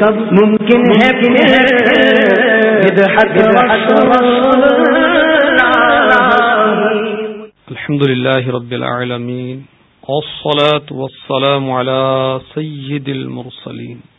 کب ممکن ہے الحمد لله رب العالمين والصلاة والسلام على سيد المرسلين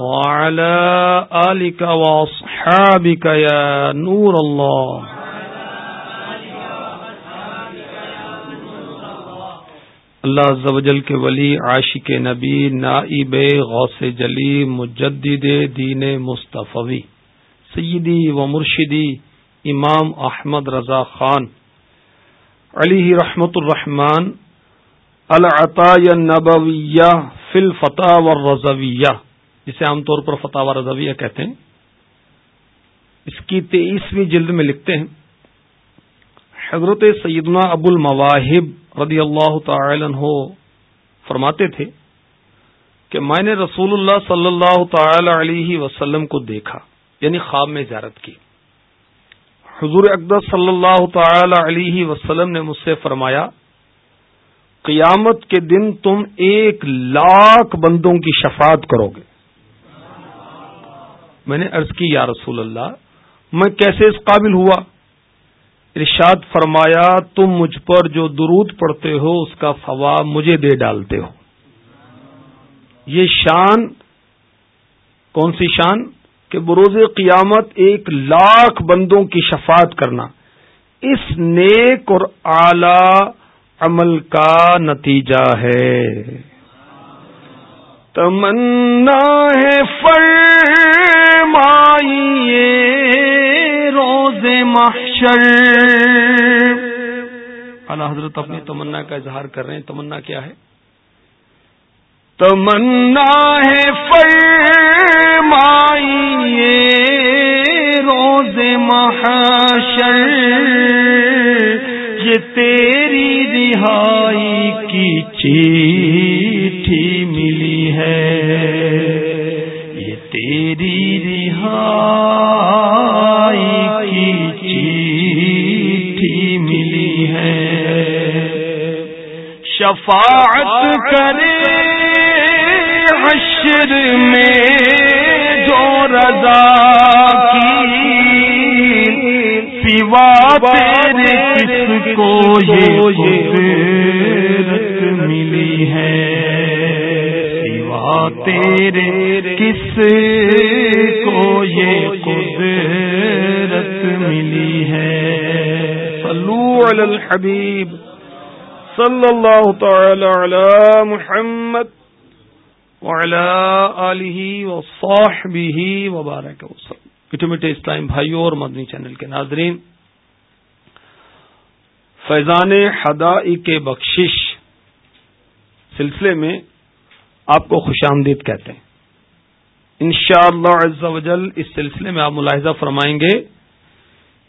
وعلى آلك وأصحابك يا نور الله. اللہ عز و جل کے ولی، عاشق نبی، نائب غوث جلی مجدد دین مصطفی، سیدی و مرشدی امام احمد رضا خان. علی رحمت الرحمان العطا نبویہ فل فتح و رضویہ جسے عام طور پر فتح رضویہ کہتے ہیں۔ اس کی تیئیسویں جلد میں لکھتے ہیں، حضرت سیدنا ابو المواہب رضی اللہ تعالی عنہ فرماتے تھے کہ میں نے رسول اللہ صلی اللہ تعالی علیہ وسلم کو دیکھا یعنی خواب میں زیارت کی۔ حضور اقدس صلی اللہ تعالی علیہ وسلم نے مجھ سے فرمایا، قیامت کے دن تم ایک لاکھ بندوں کی شفاعت کرو گے۔ میں نے عرض کی، یا رسول اللہ، میں کیسے اس قابل ہوا؟ ارشاد فرمایا، تم مجھ پر جو درود پڑتے ہو، اس کا ثواب مجھے دے ڈالتے ہو۔ یہ شان کون سی شان؟ کہ بروز قیامت ایک لاکھ بندوں کی شفاعت کرنا۔ اس نیک اور اعلی عمل کا نتیجہ ہے۔ تمنا ہے روز محشر۔ اعلی حضرت اپنی تمنا کا اظہار کر رہے ہیں۔ تمنا کیا ہے؟ تمنا ہے فرمائیے روز محشر۔ یہ تیری رہائی کی چیٹھی شفاعت کرے حشر میں جو رضا کی سوا تیرے کس کو یہ ملی ہے۔ سوا تیرے، کس کو یہ قدرت ملی ہے؟ صلو علی الحبیب صلی اللہ تعالی علی محمد وعلی آلہ وصحبہ وبارک میٹھے اسلام بھائیوں اور مدنی چینل کے ناظرین، فیضان حدا کے بخشش سلسلے میں آپ کو خوش آمدید کہتے ہیں۔ انشاءاللہ شاء اللہ اس سلسلے میں آپ ملاحظہ فرمائیں گے۔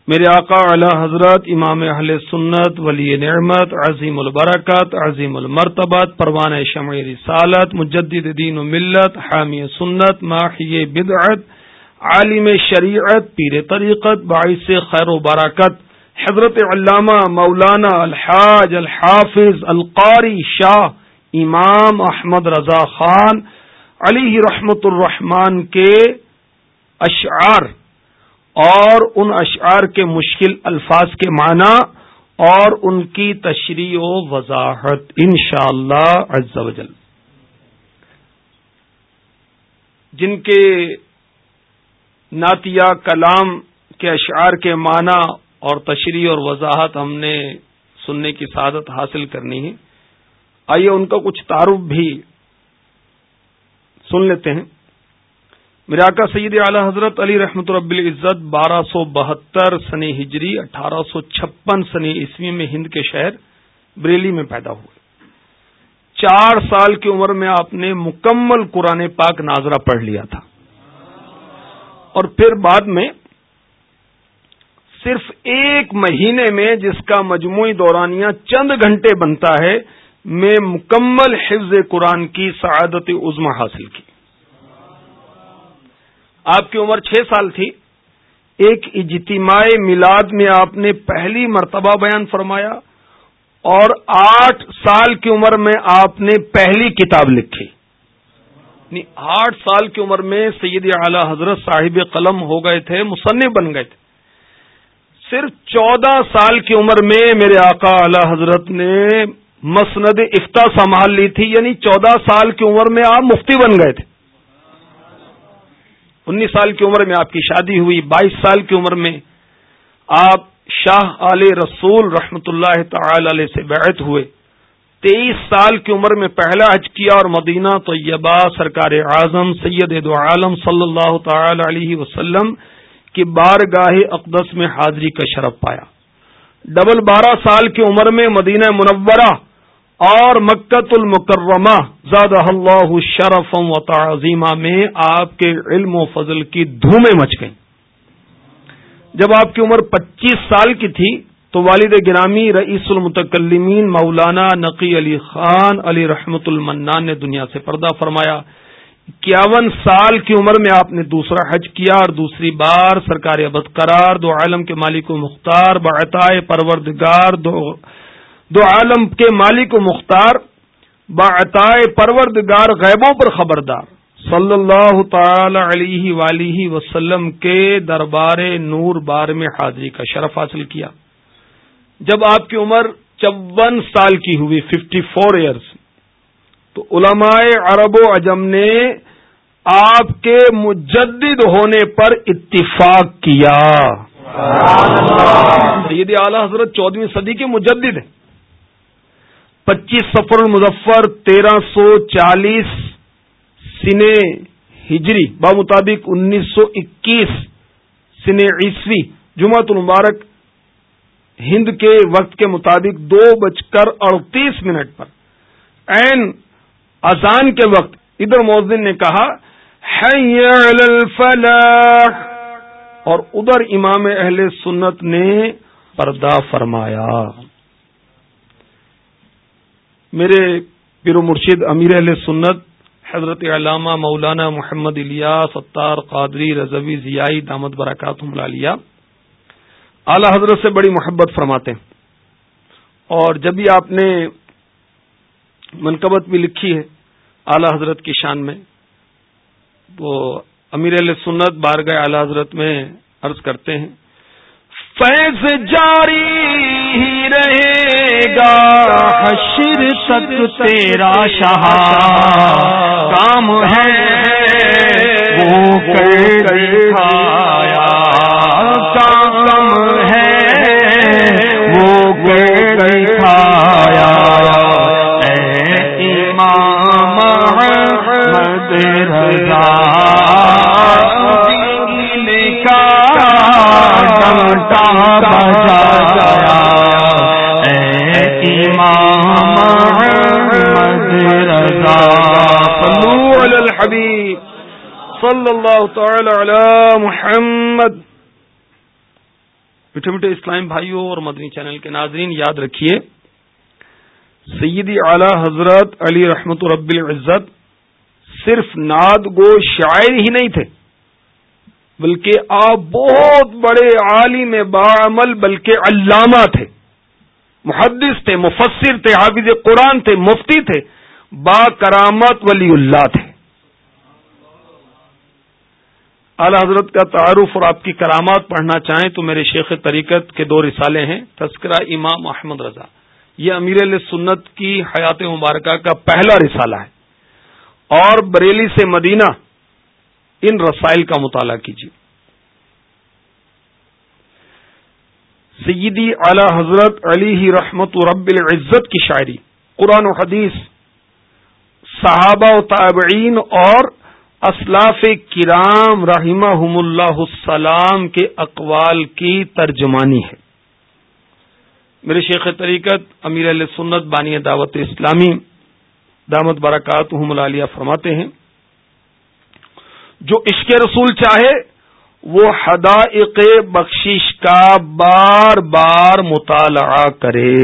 میرے آقا اعلی حضرت، امام اہل سنت، ولی نعمت، عظیم البرکت، عظیم المرتبت، پروان شمع رسالت، مجدد دین و ملت، حامی سنت ماحی بدعت، عالم شریعت، پیر طریقت، باعث خیر و برکت، حضرت علامہ مولانا الحاج الحافظ القاری شاہ امام احمد رضا خان علی رحمت الرحمان کے اشعار اور ان اشعار کے مشکل الفاظ کے معنی اور ان کی تشریح و وضاحت ان شاء اللہ جن کے نعتیہ کلام کے اشعار کے معنی اور تشریح اور وضاحت ہم نے سننے کی سعادت حاصل کرنی ہے آئیے ان کا کچھ تعارف بھی سن لیتے ہیں۔ میرے آقا سید اعلی حضرت علی رحمت رب العزت بارہ سو بہتر سنی ہجری، اٹھارہ سو چھپن سنی عیسوی میں ہند کے شہر بریلی میں پیدا ہوئے۔ چار سال کی عمر میں آپ نے مکمل قرآن پاک ناظرہ پڑھ لیا تھا۔ اور پھر بعد میں صرف ایک مہینے میں جس کا مجموعی دورانیہ چند گھنٹے بنتا ہے میں مکمل حفظ قرآن کی سعادت عزما حاصل کی۔ آپ کی عمر چھ سال تھی۔ ایک اجتماع میلاد میں آپ نے پہلی مرتبہ بیان فرمایا اور آٹھ سال کی عمر میں آپ نے پہلی کتاب لکھی۔ یعنی آٹھ سال کی عمر میں سید اعلی حضرت صاحب قلم ہو گئے تھے، مصنف بن گئے تھے۔ صرف چودہ سال کی عمر میں میرے آقا اعلی حضرت نے مسند افتا سنبھال لی تھی یعنی چودہ سال کی عمر میں آپ مفتی بن گئے تھے۔ انیس سال کی عمر میں آپ کی شادی ہوئی، بائیس سال کی عمر میں آپ شاہ علی رسول رحمت اللہ تعالی علیہ سے بیعت ہوئے۔ تیئیس سال کی عمر میں پہلا حج کیا اور مدینہ طیبہ سرکار اعظم سید دو عالم صلی اللہ تعالی علیہ وسلم کی بارگاہ اقدس میں حاضری کا شرف پایا۔ ڈبل بارہ سال کی عمر میں مدینہ منورہ اور مکت المکرمہ زاد اللہ شرف و تعظیمہ میں آپ کے علم و فضل کی دھومیں مچ گئیں۔ جب آپ کی عمر پچیس سال کی تھی، تو والد گرامی رئیس المتکلمین مولانا نقی علی خان علی رحمت المنان نے دنیا سے پردہ فرمایا۔ اکیاون سال کی عمر میں آپ نے دوسرا حج کیا اور دوسری بار سرکار ابد قرار، دو عالم کے مالک و مختار بعطائے پروردگار، دو دو عالم کے مالک و مختار باعطائے پروردگار غیبوں پر خبردار۔ صلی اللہ تعالی علیہ ولیہ وسلم کے دربار نور بار میں حاضری کا شرف حاصل کیا۔ جب آپ کی عمر چون سال کی ہوئی، ففٹی فور ایئرس تو علماء عرب و عجم نے آپ کے مجدد ہونے پر اتفاق کیا۔ سید اعلی حضرت چودہویں صدی کے مجدد ہیں۔ پچیس سفر المظفر، تیرہ سو چالیس سنے ہجری مطابق انیس سو اکیس سنے عیسوی جمعت المبارک، ہند کے وقت کے مطابق دو بج کر اڑتیس منٹ پر۔ این اذان کے وقت ادھر مؤذن نے کہا اور ادھر امام اہل سنت نے پردہ فرمایا۔ میرے پیر و مرشد امیر اہل سنت حضرت علامہ مولانا محمد الیا ستار قادری رضوی ضیائی دامد برکات ملالیہ اعلی حضرت سے بڑی محبت فرماتے ہیں۔ اور جب بھی آپ نے منقبت بھی لکھی ہے اعلی حضرت کی شان میں وہ امیر علیہ سنت بارگاہ اعلی حضرت میں عرض کرتے ہیں، فیض جاری ہی رہے۔ گا حشر تک تیرا شاہ کام ہے وہ کر دکھایا۔ کام ہے وہ کر دکھایا۔ امام محمد رضا۔ صلی اللہ تعالی علی محمد. میٹھے میٹھے اسلام بھائیوں اور مدنی چینل کے ناظرین، یاد رکھیے، سیدی اعلی حضرت علی رحمت رب العزت صرف ناد گو شاعر ہی نہیں تھے، بلکہ آپ بہت بڑے عالم بعمل بلکہ علامہ تھے، محدث تھے، مفسر تھے، حافظ قرآن تھے، مفتی تھے۔ با کرامت ولی اللہ تھے۔ اعلی حضرت کا تعارف اور آپ کی کرامات پڑھنا چاہیں تو میرے شیخ طریقت کے دو رسالے ہیں، تذکرہ امام احمد رضا۔ یہ امیر علیہ سنت کی حیات مبارکہ کا پہلا رسالہ ہے۔ اور بریلی سے مدینہ، ان رسائل کا مطالعہ کیجیے۔ سیدی اعلی حضرت علی رحمت رب العزت کی شاعری، قرآن و حدیث۔ صحابہ و تابعین اور اسلاف کرام رحمہ اللہ السلام کے اقوال کی ترجمانی ہے۔ میرے شیخ طریقت، امیر علیہ سنت، بانی دعوت اسلامی، دامت برکات ملالیہ فرماتے ہیں، جو عشق رسول چاہے، وہ حدائق بخشش کا بار بار مطالعہ کرے۔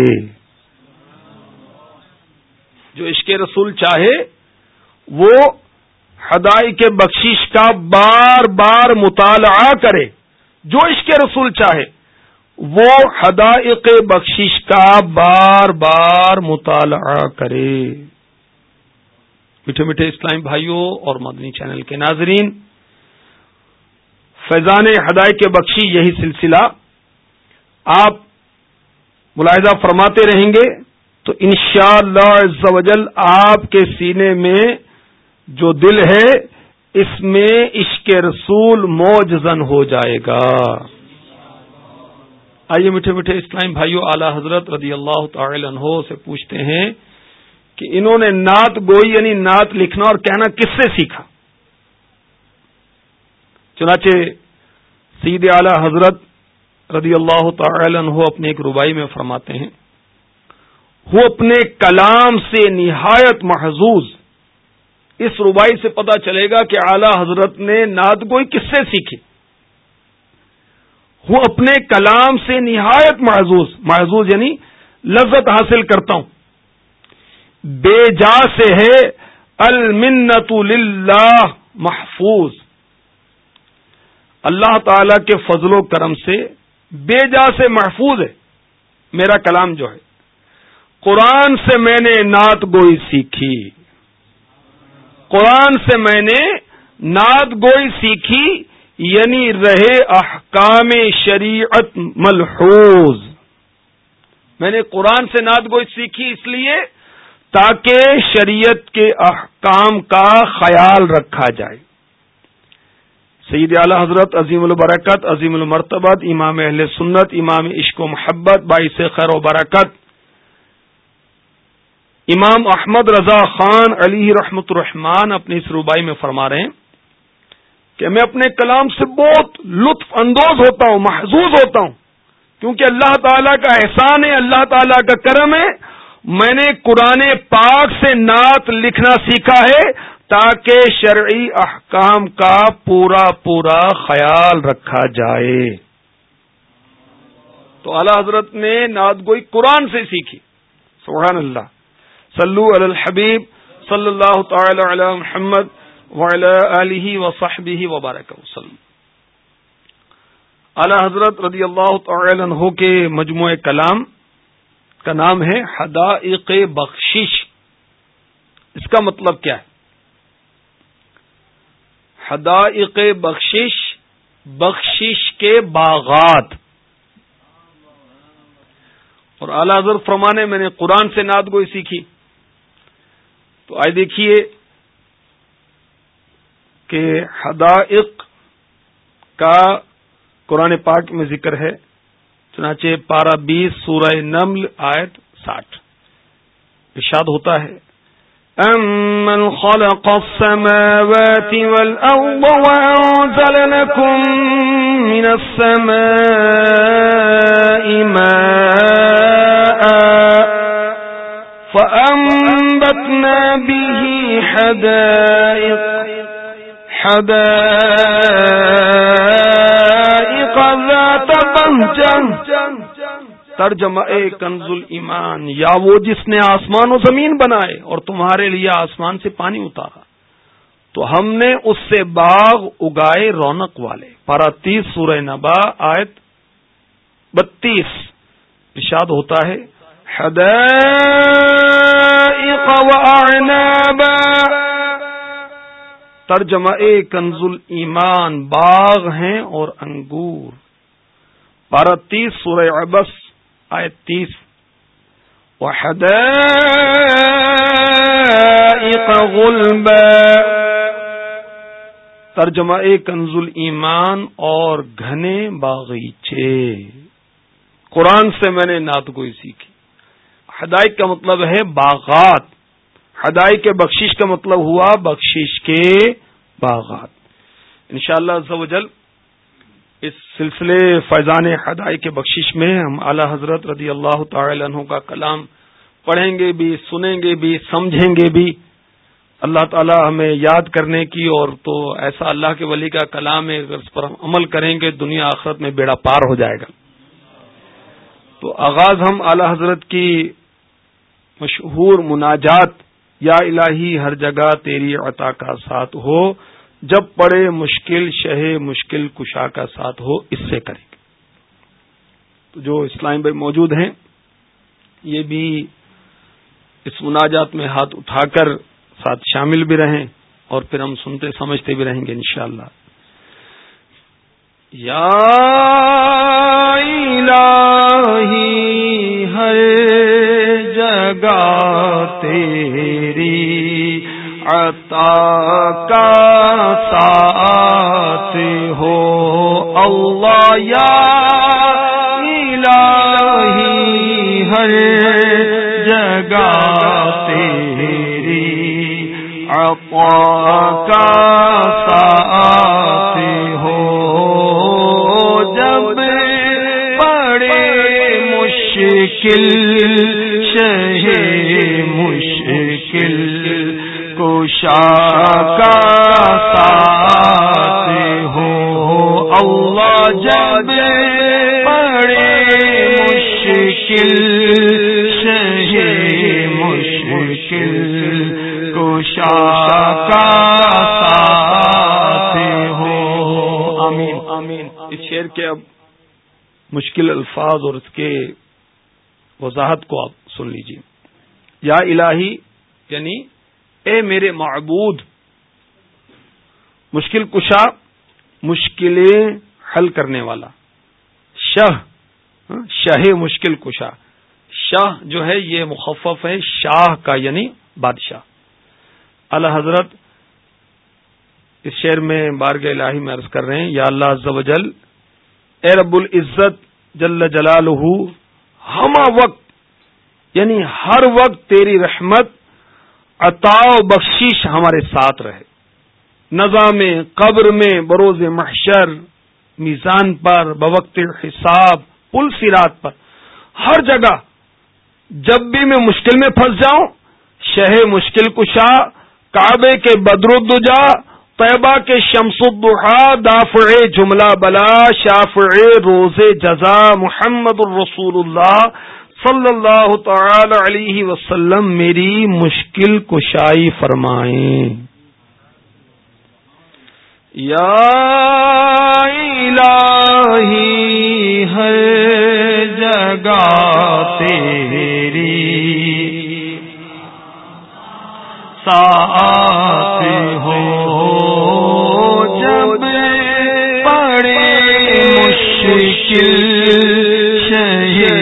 جو عشق رسول چاہے، وہ حدائق بخشش کا بار بار مطالعہ کرے، جو عشق رسول چاہے، وہ حدائق بخشش کا بار بار مطالعہ کرے۔ میٹھے میٹھے اسلامی بھائیوں اور مدنی چینل کے ناظرین، فیضان ہدای کے بخشی یہی سلسلہ آپ ملاحظہ فرماتے رہیں گے۔ تو شاء اللہ آپ کے سینے میں جو دل ہے، اس میں عشق رسول موجزن ہو جائے گا۔ آئیے میٹھے میٹھے اسلام بھائیوں اعلی حضرت رضی اللہ تعالی عنہ سے پوچھتے ہیں کہ انہوں نے نعت گوئی یعنی نعت لکھنا اور کہنا کس سے سیکھا؟ چنانچہ سید اعلی حضرت رضی اللہ تعالی عنہ اپنے ایک ربائی میں فرماتے ہیں۔ وہ اپنے کلام سے نہایت محظوظ۔ اس ربائی سے پتا چلے گا کہ اعلی حضرت نے نعت گوئی کس سے سیکھی۔ وہ اپنے کلام سے نہایت محظوظ محظوظ یعنی لذت حاصل کرتا ہوں۔ بے جا سے ہے المنت للہ محفوظ۔ اللہ تعالی کے فضل و کرم سے بے جا سے محفوظ ہے۔ میرا کلام جو ہے۔ قرآن سے میں نے نعت گوئی سیکھی۔ قرآن سے میں نے نعت گوئی سیکھی یعنی رہے احکام شریعت ملحوظ۔ میں نے قرآن سے نعت گوئی سیکھی اس لیے تاکہ شریعت کے احکام کا خیال رکھا جائے۔ سید اعلی حضرت عظیم البرکت، عظیم المرتبت، امام اہل سنت، امام عشق و محبت، باعث خیر و برکت امام احمد رضا خان علی رحمت الرحمان اپنی اس روبائی میں فرما رہے ہیں کہ میں اپنے کلام سے بہت لطف اندوز ہوتا ہوں، محظوظ ہوتا ہوں۔ کیونکہ اللہ تعالیٰ کا احسان ہے، اللہ تعالیٰ کا کرم ہے۔ میں نے قرآن پاک سے نعت لکھنا سیکھا ہے تاکہ شرعی احکام کا پورا پورا خیال رکھا جائے۔ تو اعلی حضرت نے نعت گوئی قرآن سے سیکھی۔ سبحان اللہ۔ صلو علی الحبیب صلی اللہ تعالی علی محمد علیہ وصحبہ وبارک وسلم۔ اعلی حضرت رضی اللہ تعالی عنہ کے مجموعہ کلام کا نام ہے حدائق بخشش۔ اس کا مطلب کیا ہے؟ حدائق بخشش بخشش کے باغات۔ اور اعلی حضرت فرمانے میں نے قرآن سے ناد گوئی سیکھی۔ تو آئے دیکھیے کہ حدائق کا قرآن پاک میں ذکر ہے، چنانچہ پارہ بیس سورہ نمل آیت ساٹھ۔ ارشاد ہوتا ہے، أَمَّنْ خَلَقَ السَّمَاوَاتِ وَالْأَرْضَ وَأَنزَلَ لَكُم مِّنَ السَّمَاءِ مَاءً فَأَنبَتْنَا بِهِ حَدَائِقَ حَدَائِقَ ذَاتَ بَهْجَةٍ ترجمہ کنز ایمان یا وہ جس نے آسمان و زمین بنائے اور تمہارے لیے آسمان سے پانی اتارا۔ تو ہم نے اس سے باغ اگائے رونق والے۔ پارا تیس سورہ نبا، آیت بتیس۔ ارشاد ہوتا ہے ترجمہ کنز ایمان باغ ہیں اور انگور. پارا تیس، سورہ عبس آئے تیس. ترجمہ کنز ایمان اور گھنے باغیچے. قرآن سے میں نے نعت گوئی سیکھی. ہدایت کا مطلب ہے باغات۔ ہدایت کے بخشش کا مطلب ہوا بخشش کے باغات۔ انشاءاللہ شاء اللہ اس سلسلے فیضان ہدائی کے بخشش میں ہم اعلی حضرت رضی اللہ تعالی عنہ کا کلام پڑھیں گے بھی، سنیں گے بھی، سمجھیں گے بھی۔ اللہ تعالی ہمیں یاد کرنے کی اور تو ایسا اللہ کے ولی کا کلام ہے، اگر اس پر ہم عمل کریں گے، دنیا آخرت میں بیڑا پار ہو جائے گا۔ تو آغاز ہم اعلی حضرت کی مشہور مناجات، یا الہی ہر جگہ تیری عطا کا ساتھ ہو، جب پڑے مشکل شہ مشکل کشا کا ساتھ ہو، اس سے کریں گے۔ تو جو اسلام بھائی موجود ہیں، یہ بھی اس مناجات میں ہاتھ اٹھا کر ساتھ شامل بھی رہیں اور پھر ہم سنتے سمجھتے بھی رہیں گے انشاءاللہ۔ یا الہی جگہ تیری عطا کا ساتھ ہو۔ اللہ یا الہی، ہر جگہ تیری عطا کا ساتھ ہو۔ جب پڑے مشکل شہ مشکل کا ساتھ ہو اللہ جب پڑے مشکل شہ مشکل کشا کا ساتھ ہو آمین۔ آمین۔ اس شعر کے اب مشکل الفاظ اور اس کے وضاحت کو آپ سن لیجیے یا الہی یعنی اے میرے معبود، مشکل کشا، مشکلیں حل کرنے والا۔ شہ ہاں، شہ مشکل کشا۔ شاہ جو ہے، یہ مخفف ہے، شاہ کا یعنی بادشاہ۔ اللہ حضرت اس شعر میں بارگ الہی میں عرض کر رہے ہیں، یا اللہ عز و جل، اے رب العزت جل جلال ہما وقت یعنی ہر وقت تیری رحمت عطا و بخشش ہمارے ساتھ رہے۔ نظام قبر میں بروز محشر، میزان پر، بوقت حساب، پل سرات پر۔ ہر جگہ جب بھی میں مشکل میں پھنس جاؤں شہ مشکل کشا، کعبے کے بدردجا طیبہ کے شمس الدحا دافع جملہ بلا، شافع روز جزا، محمد الرسول اللہ صلی اللہ تعالی علیہ وسلم میری مشکل کشائی فرمائیں۔ یا الہی ہر جگہ تیری ساتھ ہو، جب پڑے مشکل دوسرے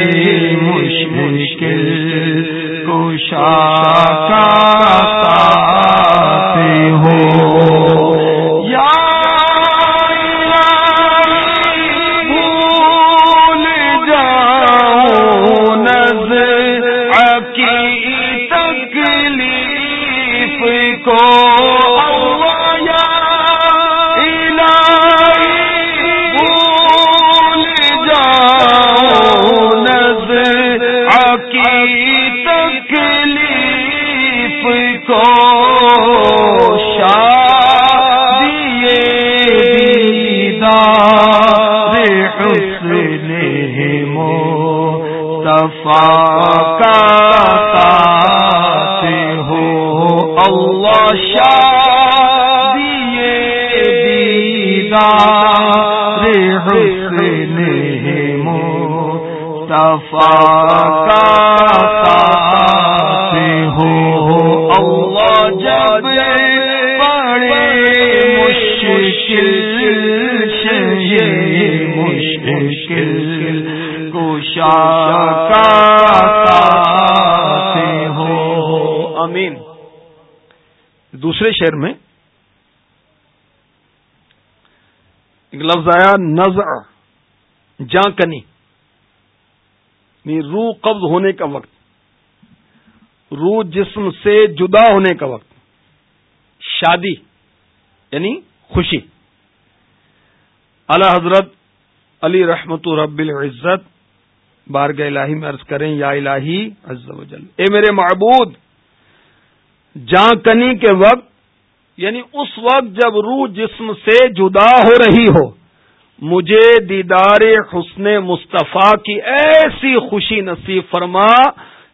شہر میں ایک لفظ آیا، نزع، جاں کنی۔ یعنی روح قبض ہونے کا وقت۔ روح جسم سے جدا ہونے کا وقت۔ شادی یعنی خوشی۔ اللہ حضرت علی رحمت رب العزت بارگاہ الہی میں عرض کریں، یا الہی عز و جل۔ اے میرے معبود، جاں کنی کے وقت یعنی اس وقت جب روح جسم سے جدا ہو رہی ہو، مجھے دیدار حسن مصطفیٰ کی ایسی خوشی نصیب فرما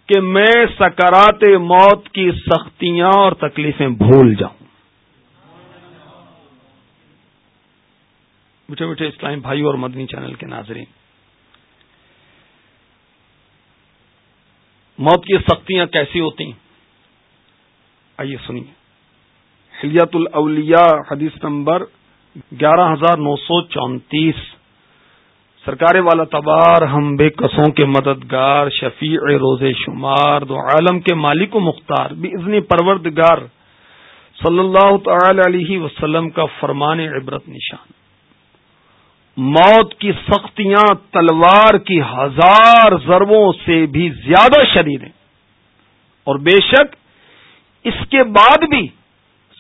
کہ میں سکرات موت کی سختیاں اور تکلیفیں بھول جاؤں۔ میٹھے میٹھے اسلام بھائی اور مدنی چینل کے ناظرین، موت کی سختیاں کیسی ہوتی ہیں آئیے سنیے۔ حلیت الاولیاء حدیث نمبر گیارہ ہزار نو سو چونتیس۔ سرکار والا تبار ہم بے قصوں کے مددگار، شفیع روز شمار، دو عالم کے مالک و مختار بھی ازنی پروردگار، صلی اللہ تعالی علیہ وسلم کا فرمان عبرت نشان۔ موت کی سختیاں تلوار کی ہزار ضربوں سے بھی زیادہ شدید ہیں۔ اور بے شک اس کے بعد بھی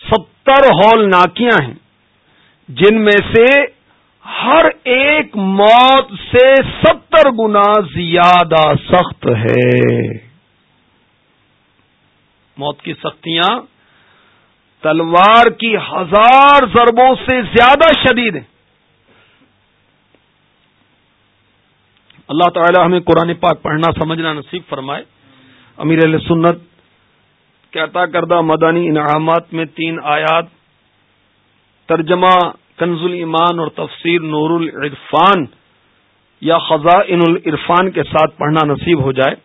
ستر ہال ناکیاں ہیں، جن میں سے ہر ایک موت سے ستر گنا زیادہ سخت ہے۔ موت کی سختیاں تلوار کی ہزار ضربوں سے زیادہ شدید ہیں۔ اللہ تعالی ہمیں قرآن پاک پڑھنا، سمجھنا نصیب فرمائے۔ امیر علیہ سنت کہتا کردہ مدانی انعامات میں تین آیات، ترجمہ کنز ایمان اور تفسیر نور العرفان یا خزاں ان العرفان کے ساتھ پڑھنا نصیب ہو جائے۔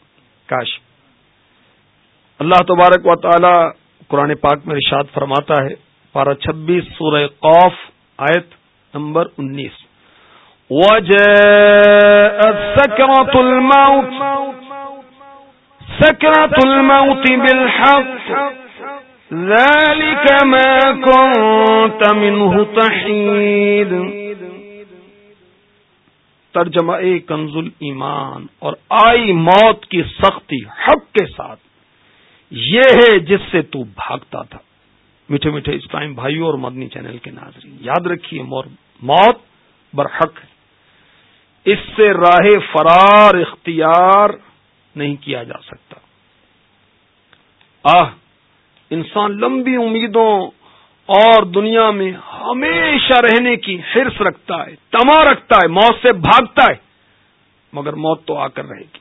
کاش۔ اللہ تبارک و تعالی قرآن پاک میں ارشاد فرماتا ہے، پارہ چھبیس سورہ قوف آیت نمبر انیس۔ سكرة الموت سكرة الموت بالحق. ذلك ما كنت منه تحيد. ترجمہ اے کنز ایمان اور آئی موت کی سختی حق کے ساتھ. یہ ہے جس سے تو بھاگتا تھا. میٹھے میٹھے اسلام بھائیوں اور مدنی چینل کے ناظرین، یاد رکھیے موت برحق ہے. اس سے راہ فرار اختیار نہیں کیا جا سکتا۔ آہ، انسان لمبی امیدوں اور دنیا میں ہمیشہ رہنے کی حرص رکھتا ہے، تما رکھتا ہے، موت سے بھاگتا ہے، مگر موت تو آ کر رہے گی۔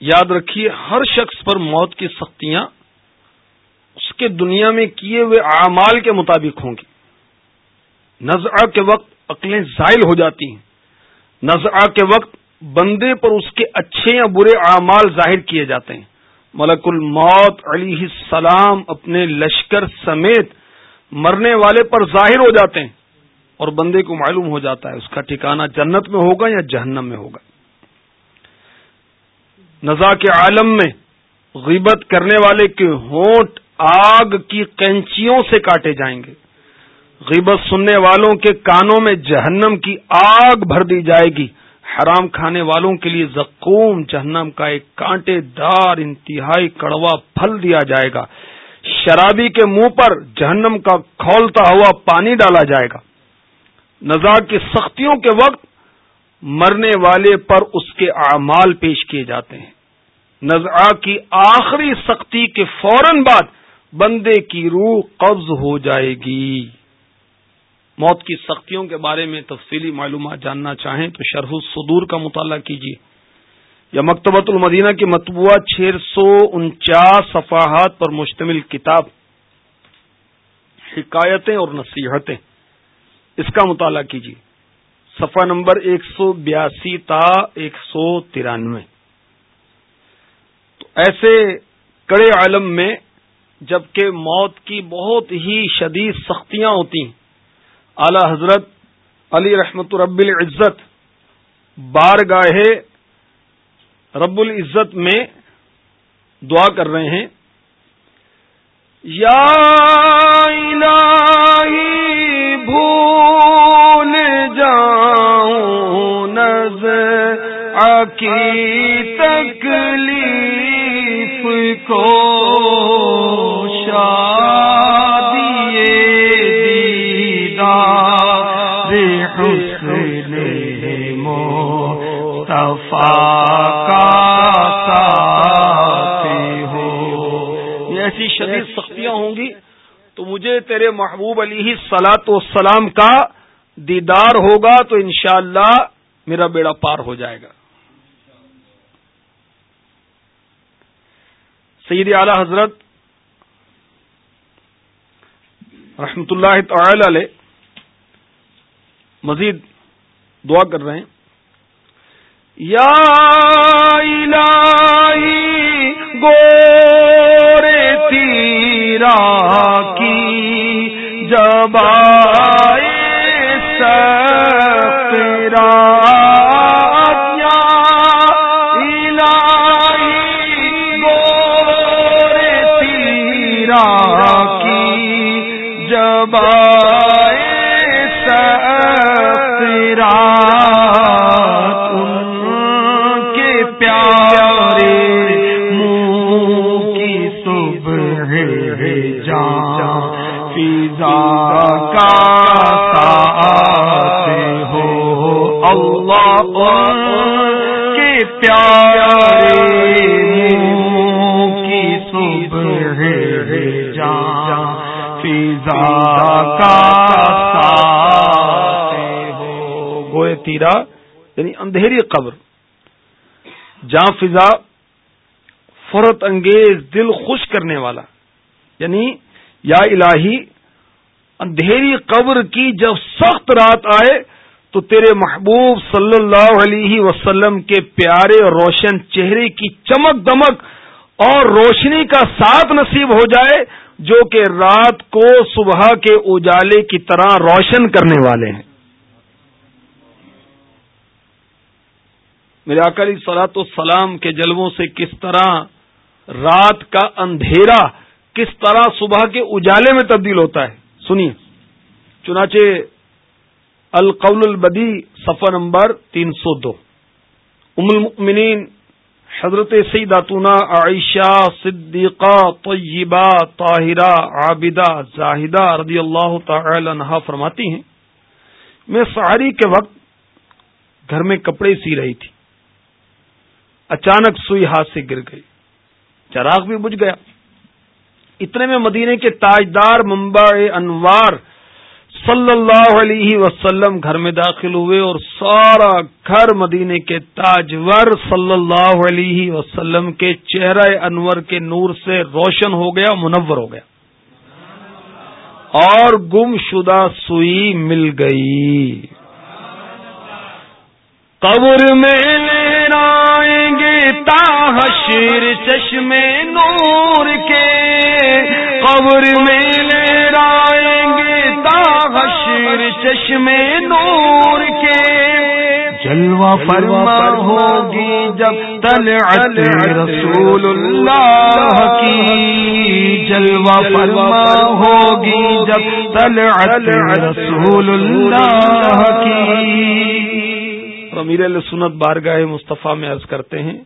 یاد رکھیے، ہر شخص پر موت کی سختیاں اس کے دنیا میں کیے ہوئے اعمال کے مطابق ہوں گی۔ نظر کے وقت عقلیں زائل ہو جاتی ہیں۔ نزع کے وقت بندے پر اس کے اچھے یا برے اعمال ظاہر کیے جاتے ہیں۔ ملک الموت علیہ السلام اپنے لشکر سمیت مرنے والے پر ظاہر ہو جاتے ہیں اور بندے کو معلوم ہو جاتا ہے اس کا ٹھکانہ جنت میں ہوگا یا جہنم میں ہوگا۔ نزا کے عالم میں غیبت کرنے والے کے ہونٹ آگ کی کینچیوں سے کاٹے جائیں گے۔ غیبت سننے والوں کے کانوں میں جہنم کی آگ بھر دی جائے گی۔ حرام کھانے والوں کے لیے زقوم جہنم کا ایک کانٹے دار انتہائی کڑوا پھل دیا جائے گا۔ شرابی کے منہ پر جہنم کا کھولتا ہوا پانی ڈالا جائے گا۔ نزا کی سختیوں کے وقت مرنے والے پر اس کے اعمال پیش کیے جاتے ہیں۔ نزا کی آخری سختی کے فوراً بعد بندے کی روح قبض ہو جائے گی۔ موت کی سختیوں کے بارے میں تفصیلی معلومات جاننا چاہیں تو شرح الصدور کا مطالعہ کیجیے۔ یا مکتبۃ المدینہ کی مطبوعہ چھ سو انچاس صفحات پر مشتمل کتاب۔ حکایتیں اور نصیحتیں۔ اس کا مطالعہ کیجیے۔ صفحہ نمبر ایک سو بیاسی تا ایک سو ترانوے۔ تو ایسے کڑے عالم میں جبکہ موت کی بہت ہی شدید سختیاں ہوتی ہیں اعلی حضرت علی رحمت رب العزت بارگاہ رب العزت میں دعا کر رہے ہیں۔ یا الہی بھول جاؤں نظر کی تکلیف کو۔ ایسی شدید سختیاں ہوں گی تو مجھے تیرے محبوب علی سلاط و سلام کا دیدار ہوگا تو انشاءاللہ میرا بیڑا پار ہو جائے گا۔ سید اعلی حضرت رحمت اللہ تعالی علیہ مزید دعا کر رہے ہیں۔ یا الہی گورے تیرا کی جب تیرا کا ہو۔ اللہ کے پیارے کی صبح جان۔ فضا کا ساتھ ہو۔ گوئے تیرا یعنی اندھیری قبر۔ جاں فضا فرت انگیز دل خوش کرنے والا یعنی یا الہی اندھیری قبر کی جب سخت رات آئے تو تیرے محبوب صلی اللہ علیہ وسلم کے پیارے روشن چہرے کی چمک دمک اور روشنی کا ساتھ نصیب ہو جائے جو کہ رات کو صبح کے اجالے کی طرح روشن کرنے والے ہیں۔ میرے اکالی سلاط السلام کے جلووں سے کس طرح رات کا اندھیرا، کس طرح صبح کے اجالے میں تبدیل ہوتا ہے؟ سنیے۔ چنانچہ القول البدی صفحہ نمبر تین سو دو۔ ام المؤمنین، حضرت سیداتنا عائشہ صدیقہ طیبہ طاہرہ عابدہ زاہدہ رضی اللہ تعالی عنہ فرماتی ہیں، میں سہاری کے وقت گھر میں کپڑے سی رہی تھی۔ اچانک سوئی ہاتھ سے گر گئی۔ چراغ بھی بجھ گیا۔ اتنے میں مدینے کے تاجدار ممبا انوار صلی اللہ علیہ وسلم گھر میں داخل ہوئے اور سارا گھر مدینے کے تاجور صلی اللہ علیہ وسلم کے چہرہ انور کے نور سے روشن ہو گیا، منور ہو گیا۔ اور گم شدہ سوئی مل گئی۔ قبر میں لینا آئیں گے تاحشر چشمے نور کے قبر میں لے آئیں گے تاحشر چشمے نور کے جلوہ فرما ہوگی جب طلعت رسول اللہ کی جلوہ فرما ہوگی جب طلعت رسول اللہ کی امیر سنت بارگاہ مصطفیٰ میں عرض کرتے ہیں،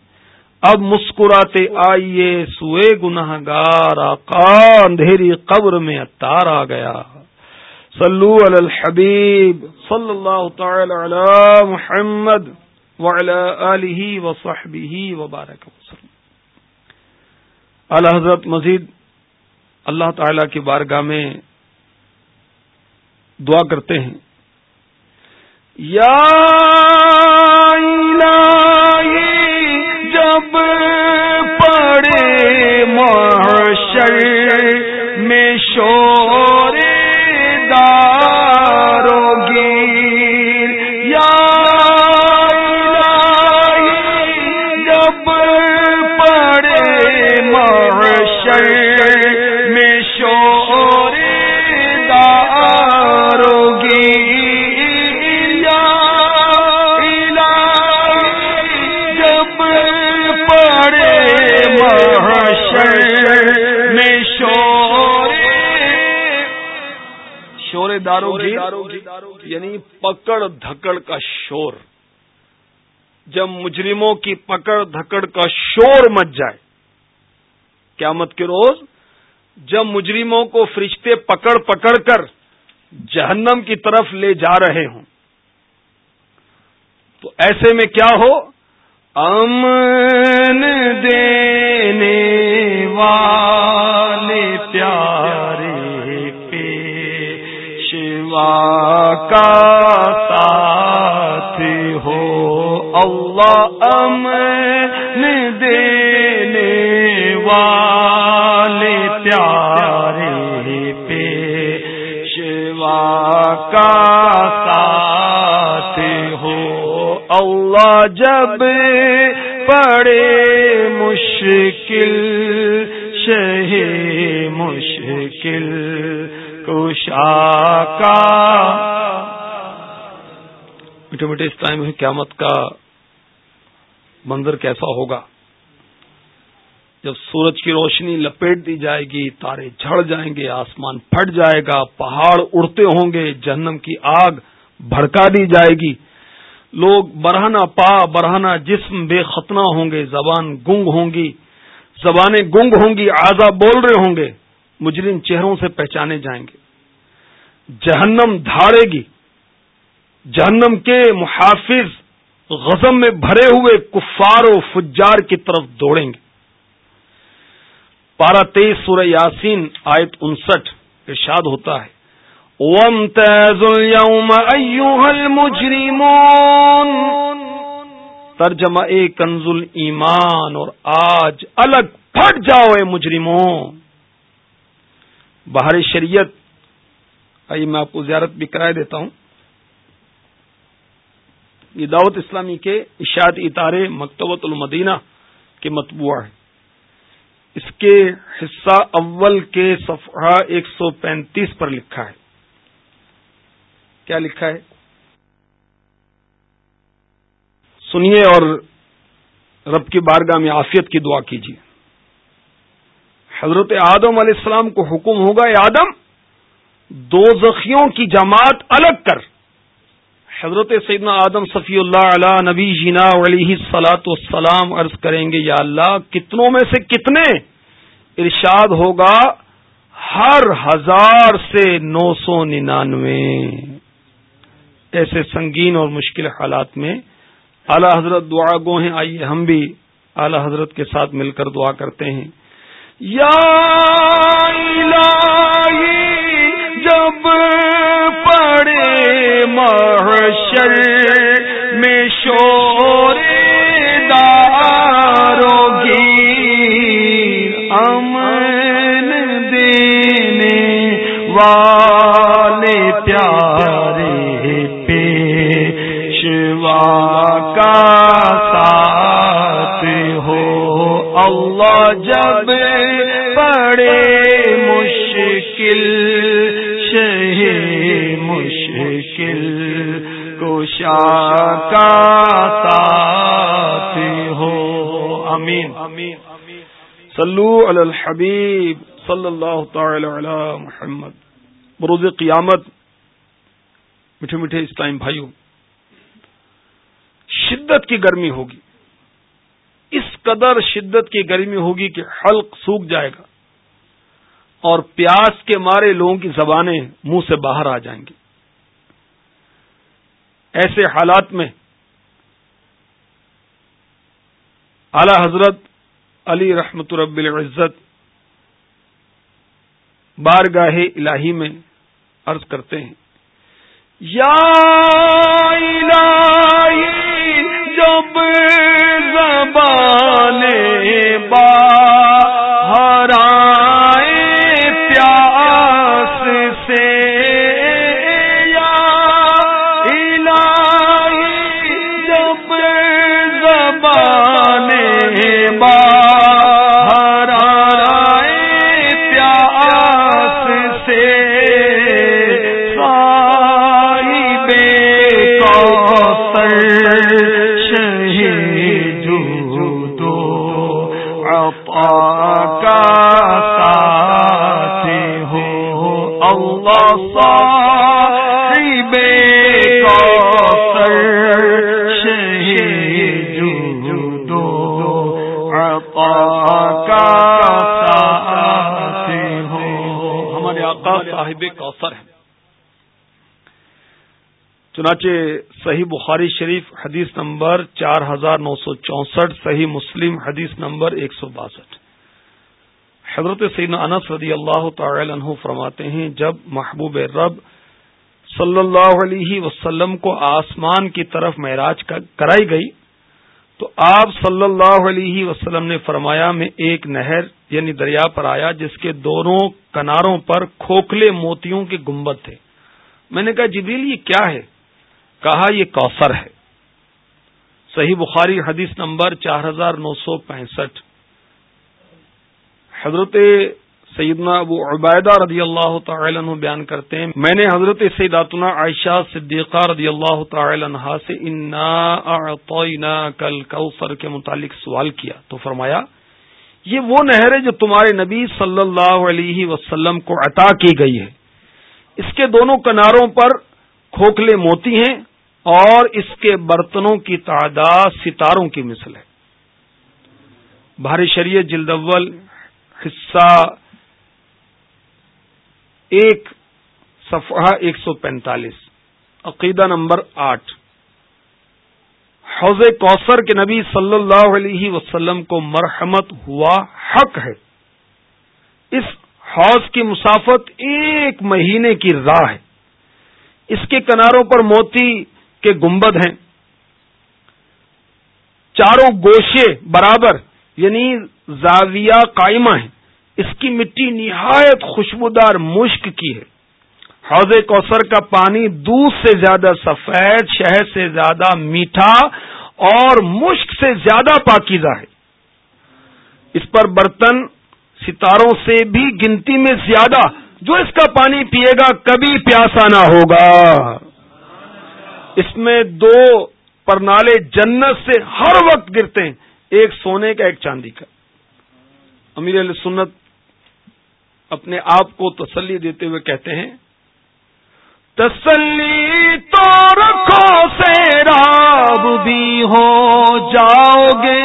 اب مسکراتے آئیے سوئے گناہ گار آقا اندھیری قبر میں اتار آ گیا۔ صلو علی الحبیب، صلی اللہ تعالی علی محمد وعلی آلہ وصحبہ وبارک وسلم۔ اعلی حضرت مزید اللہ تعالی کی بارگاہ میں دعا کرتے ہیں۔ یا جب پڑے محشر میں شور پکڑ دھکڑ کا شور۔ جب مجرموں کی پکڑ دھکڑ کا شور مچ جائے، قیامت کے روز جب مجرموں کو فرشتے پکڑ پکڑ کر جہنم کی طرف لے جا رہے ہوں۔ تو ایسے میں کیا ہو؟ امن دینے والے پیارے شیوا کا ساتھ ہو۔ اللہ امن دینے والے پیارے پہ شیوا کا ساتھ ہو۔ اللہ جب پڑے مشکل شہ مشکل کشا کا میٹھے میٹھے اس ٹائم قیامت کا منظر کیسا ہوگا؟ جب سورج کی روشنی لپیٹ دی جائے گی، تارے جھڑ جائیں گے، آسمان پھٹ جائے گا، پہاڑ اڑتے ہوں گے، جہنم کی آگ بھڑکا دی جائے گی۔ لوگ برہنا پا برہنا جسم بے ختنہ ہوں گے، زبان گنگ ہوں گی، زبانیں گنگ ہوں گی، آزا بول رہے ہوں گے۔ مجرم چہروں سے پہچانے جائیں گے۔ جہنم دھاڑے گی۔ جہنم کے محافظ غزم میں بھرے ہوئے کفار و فجار کی طرف دوڑیں گے۔ پارہ تیئیس سورہ یاسین آیت انسٹھ ارشاد ہوتا ہے۔ ترجمہ اے کنزل ایمان اور آج الگ پھٹ جاؤ اے مجرموں باہر شریعت، آئیے میں آپ کو زیارت بھی کرائے دیتا ہوں۔ یہ دعوت اسلامی کے اشاعت اتارے مکتبۃ المدینہ کے مطبوع ہے۔ اس کے حصہ اول کے صفحہ ایک سو پینتیس پر لکھا ہے۔ کیا لکھا ہے؟ سنیے اور رب کی بارگاہ میں آفیت کی دعا کیجیے۔ حضرت آدم علیہ السلام کو حکم ہوگا، اے آدم دو زخیوں کی جماعت الگ کر۔ حضرت سیدنا آدم صفی اللہ علیہ نبی جینا علیہ سلاۃ والسلام عرض کریں گے، یا اللہ، کتنوں میں سے کتنے؟ ارشاد ہوگا، ہر ہزار سے نو سو ننانوے۔ ایسے سنگین اور مشکل حالات میں اعلی حضرت دعا گو ہیں آئیے ہم بھی اعلی حضرت کے ساتھ مل کر دعا کرتے ہیں۔ یا جب پڑے محشر میں شور دارو گی امن دینے والے پیارے کا ساتھ ہو۔ اللہ جب پڑے مشکل، شہ مشکل کوشا کا ساتھ ہو۔ امین امین صلو علی الحبیب صلی اللہ تعالی علی محمد۔ بروز قیامت۔ میٹھے میٹھے اس ٹائم بھائیوں، شدت کی گرمی ہوگی۔ اس قدر شدت کی گرمی ہوگی کہ حلق سوکھ جائے گا۔ اور پیاس کے مارے لوگوں کی زبانیں منہ سے باہر آ جائیں گی۔ ایسے حالات میں اعلی حضرت علی رحمت رب العزت بارگاہ الہی میں عرض کرتے ہیں، یا الہی جب زبان با ہمارے آقا صاحب کوثر ہیں۔ چنانچہ صحیح بخاری شریف حدیث نمبر چار ہزار نو سو چونسٹھ، صحیح مسلم حدیث نمبر ایک سو باسٹھ۔ حضرت سین انس رضی اللہ تعالی عنہ فرماتے ہیں، جب محبوب رب صلی اللہ علیہ وسلم کو آسمان کی طرف معراج کرائی گئی، تو آپ صلی اللہ علیہ وسلم نے فرمایا، میں ایک نہر یعنی دریا پر آیا، جس کے دونوں کناروں پر کھوکھلے موتیوں کے گنبد تھے۔ میں نے کہا، جبریل، یہ کیا ہے؟ کہا، یہ کوثر ہے۔ صحیح بخاری حدیث نمبر چار ہزار نو سو پینسٹھ۔ حضرت سیدنا ابو عبیدہ رضی اللہ تعالی عنہ بیان کرتے ہیں۔ میں نے حضرت سیداتنا عائشہ صدیقہ رضی اللہ تعالی عنہ سے انا اعطینا کل کوثر کے متعلق سوال کیا۔ تو فرمایا، یہ وہ نہر ہے جو تمہارے نبی صلی اللہ علیہ وسلم کو عطا کی گئی ہے۔ اس کے دونوں کناروں پر کھوکھلے موتی ہیں اور اس کے برتنوں کی تعداد ستاروں کی مثل ہے۔ بھاری شریعت جلد اول حصہ ایک صفحہ ایک سو پینتالیس، عقیدہ نمبر آٹھ۔ حوض کوثر کے نبی صلی اللہ علیہ وسلم کو مرحمت ہوا حق ہے۔ اس حوض کی مسافت ایک مہینے کی راہ ہے۔ اس کے کناروں پر موتی کے گنبد ہیں۔ چاروں گوشے برابر یعنی زاویہ قائمہ ہیں۔ اس کی مٹی نہایت خوشبودار مشک کی ہے۔ حوض کوثر کا پانی دودھ سے زیادہ سفید، شہد سے زیادہ میٹھا اور مشک سے زیادہ پاکیزہ ہے۔ اس پر برتن ستاروں سے بھی گنتی میں زیادہ۔ جو اس کا پانی پیے گا کبھی پیاسا نہ ہوگا۔ اس میں دو پرنالے جنت سے ہر وقت گرتے ہیں۔ ایک سونے کا، ایک چاندی کا۔ امیر علیہ سنت اپنے آپ کو تسلی دیتے ہوئے کہتے ہیں، تسلی تو رکھو سے راب بھی ہو، جاؤ گے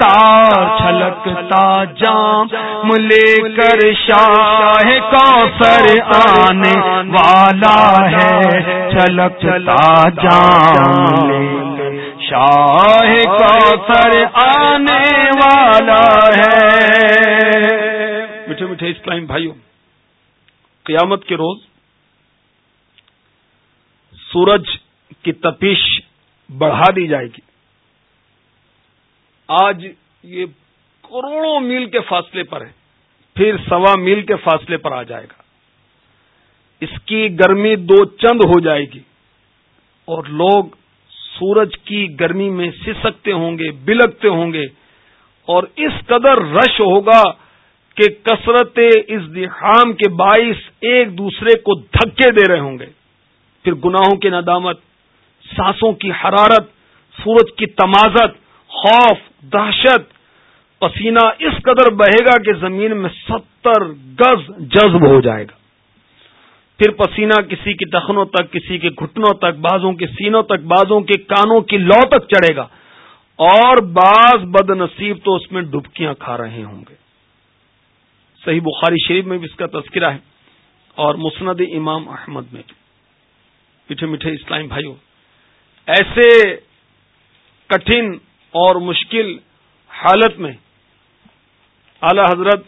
تار چھلکتا جام لے کر شاہ کو سر آنے والا ہے، چھلکتا جام شاہ کو سر آنے والا ہے۔ میٹھے میٹھے اسلام بھائیوں، قیامت کے روز سورج کی تپش بڑھا دی جائے گی۔ آج یہ کروڑوں میل کے فاصلے پر ہے، پھر سوا میل کے فاصلے پر آ جائے گا۔ اس کی گرمی دو چند ہو جائے گی اور لوگ سورج کی گرمی میں سسکتے ہوں گے، بلکتے ہوں گے۔ اور اس قدر رش ہوگا کہ کثرت ازدحام کے باعث ایک دوسرے کو دھکے دے رہے ہوں گے۔ پھر گناہوں کی ندامت، سانسوں کی حرارت، سورج کی تمازت، خوف، دہشت، پسینہ اس قدر بہے گا کہ زمین میں ستر گز جذب ہو جائے گا۔ پھر پسینہ کسی کی دخنوں تک، کسی کے گھٹنوں تک، بازوں کے سینوں تک، بازوں کے کانوں کی لو تک چڑھے گا۔ اور بعض بد نصیب تو اس میں ڈبکیاں کھا رہے ہوں گے۔ صحیح بخاری شریف میں بھی اس کا تذکرہ ہے اور مسند امام احمد میں بھی۔ میٹھے میٹھے اسلام بھائیوں ایسے کٹھن اور مشکل حالت میں اعلی حضرت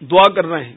دعا کر رہے ہیں۔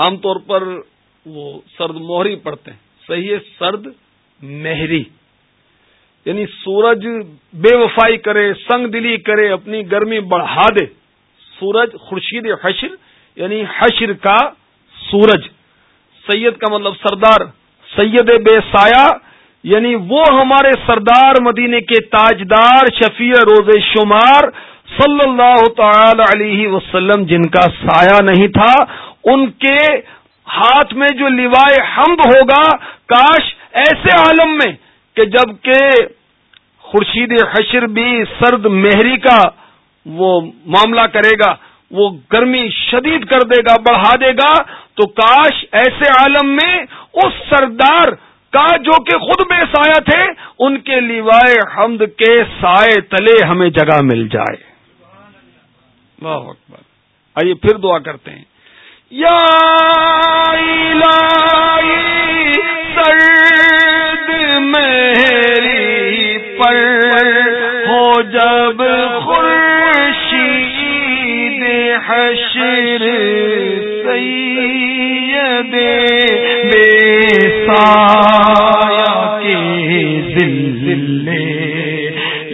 عام طور پر وہ سرد موہری پڑتے ہیں۔ صحیح ہے، سرد مہری۔ یعنی سورج بے وفائی کرے، سنگ دلی کرے، اپنی گرمی بڑھا دے۔ سورج خورشید حشر یعنی حشر کا سورج۔ سید کا مطلب سردار، سید بے سایہ یعنی وہ ہمارے سردار مدینے کے تاجدار، شفیع روز شمار صلی اللہ تعالی علیہ وسلم، جن کا سایہ نہیں تھا۔ ان کے ہاتھ میں جو لیوائے حمد ہوگا، کاش ایسے عالم میں کہ جبکہ خورشید حشر بھی سرد مہری کا وہ معاملہ کرے گا، وہ گرمی شدید کر دے گا، بڑھا دے گا، تو کاش ایسے عالم میں اس سردار کا جو کہ خود بے سایہ تھے، ان کے لیوائے حمد کے سائے تلے ہمیں جگہ مل جائے۔ واہ اکبر۔ آئیے پھر دعا کرتے ہیں۔ یا سرد میری پر ہو جب خورشید حشر سید بے سایہ کے دل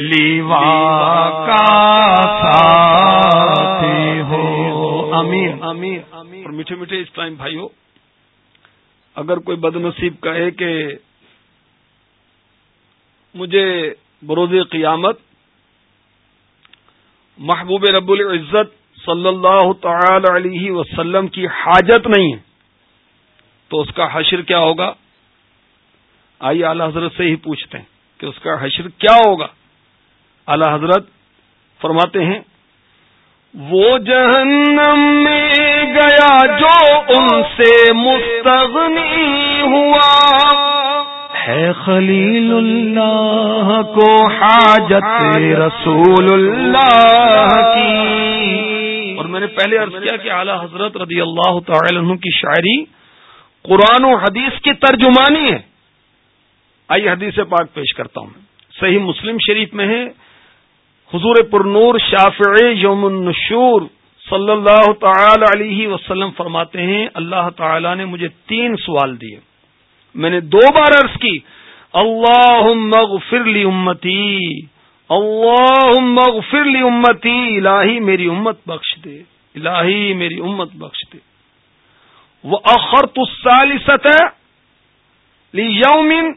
لیوا کا ساتھ ہو۔ امین امین اور میٹھے میٹھے اس ٹائم بھائی ہو اگر کوئی بد نصیب کہے کہ مجھے بروز قیامت محبوب رب العزت صلی اللہ تعالی علیہ وسلم کی حاجت نہیں ہے، تو اس کا حشر کیا ہوگا؟ آئیے اعلی حضرت سے ہی پوچھتے ہیں کہ اس کا حشر کیا ہوگا؟ اعلی حضرت فرماتے ہیں، وہ جہنم میں گیا جو ان سے مستغنی ہوا۔ ہے خلیل اللہ کو حاجت رسول اللہ کی۔ اور میں نے پہلے عرض کیا کہ اعلی حضرت رضی اللہ تعالی عنہ کی شاعری قرآن و حدیث کی ترجمانی ہے۔ آئیے حدیث پاک پیش کرتا ہوں۔ صحیح مسلم شریف میں ہے۔ حضور پرنور شافع یوم النشور صلی اللہ تعالی علیہ وسلم فرماتے ہیں، اللہ تعالی نے مجھے تین سوال دیے۔ میں نے دو بار عرض کی اللہ مغفر لی امتی اللہ مغفر لی امتی، الہی میری امت بخش دے، الہی میری امت بخش دے۔ وہ اخر تو سال سطح لی یومن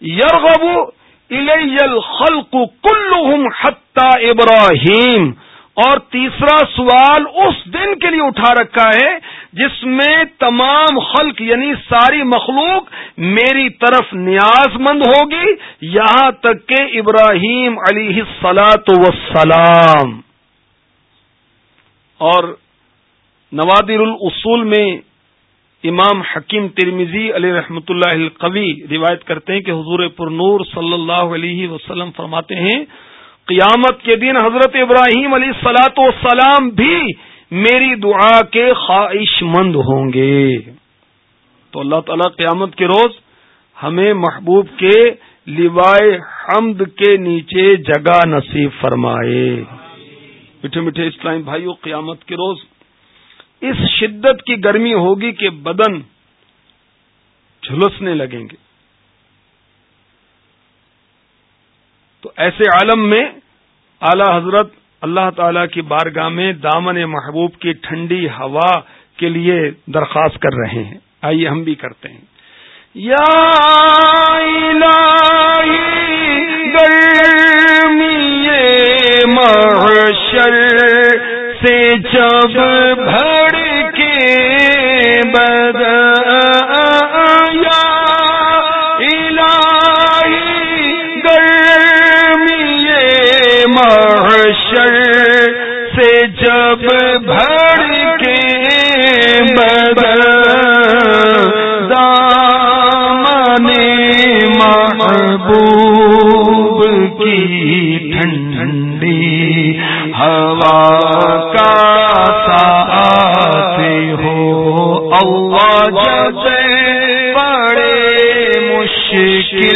یرغبو الخلق کلهم حتى ابراہیم اور تیسرا سوال اس دن کے لیے اٹھا رکھا ہے جس میں تمام خلق یعنی ساری مخلوق میری طرف نیاز مند ہوگی، یہاں تک کہ ابراہیم علیہ سلاۃ وسلام اور نوادر الاصول میں امام حکیم ترمیزی علی رحمۃ اللہ القوی روایت کرتے ہیں کہ حضور پر نور صلی اللہ علیہ وسلم فرماتے ہیں قیامت کے دن حضرت ابراہیم علی سلاۃ وسلام بھی میری دعا کے خواہش مند ہوں گے۔ تو اللہ تعالی قیامت کے روز ہمیں محبوب کے لیوائے حمد کے نیچے جگہ نصیب فرمائے۔ میٹھے میٹھے اسلام بھائیو، قیامت کے روز اس شدت کی گرمی ہوگی کہ بدن جھلسنے لگیں گے۔ ایسے عالم میں اعلی حضرت اللہ تعالی کی بارگاہ میں دامن محبوب کی ٹھنڈی ہوا کے لیے درخواست کر رہے ہیں۔ آئیے ہم بھی کرتے ہیں۔ یا گرمی محشر سے جب بھر کے بد جب بھڑ کے بدل دام محبوب کی ٹھنڈی ہوا کا ساتھ ہو۔ اللہ جب بڑے مشکل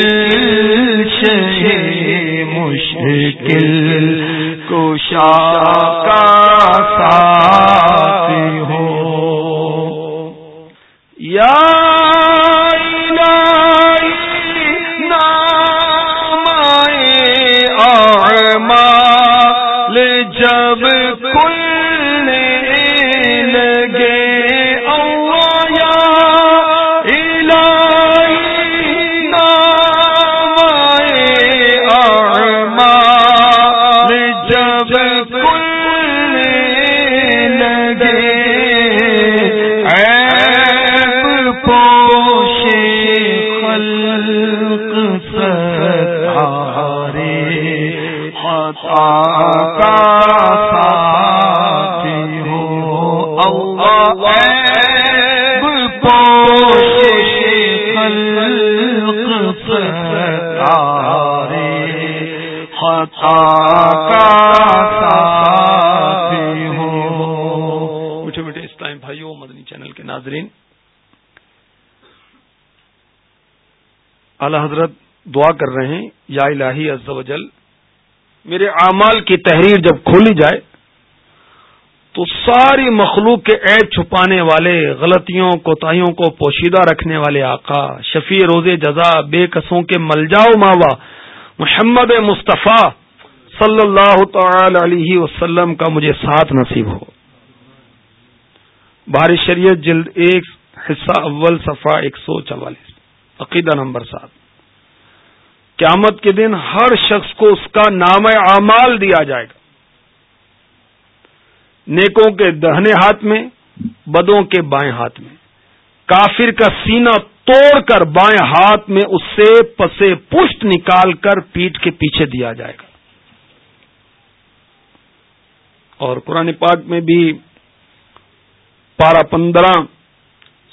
اعلی حضرت دعا کر رہے ہیں، یا الہی عز و جل میرے اعمال کی تحریر جب کھولی جائے، تو ساری مخلوق کے عیب چھپانے والے، غلطیوں کوتاہیوں کو پوشیدہ رکھنے والے آقا، شفیع روز جزا، بے قصوں کے مل جاؤ ماوا، محمد مصطفیٰ صلی اللہ تعالی علیہ وسلم کا مجھے ساتھ نصیب ہو۔ بارش شریعت جلد ایک، حصہ اول، صفحہ ایک سو چوالیس، عقیدہ نمبر سات۔ قیامت کے دن ہر شخص کو اس کا نام اعمال دیا جائے گا۔ نیکوں کے دہنے ہاتھ میں، بدوں کے بائیں ہاتھ میں۔ کافر کا سینہ توڑ کر بائیں ہاتھ میں اس سے پسے پشت نکال کر پیٹ کے پیچھے دیا جائے گا۔ اور قرآن پاک میں بھی پارہ پندرہ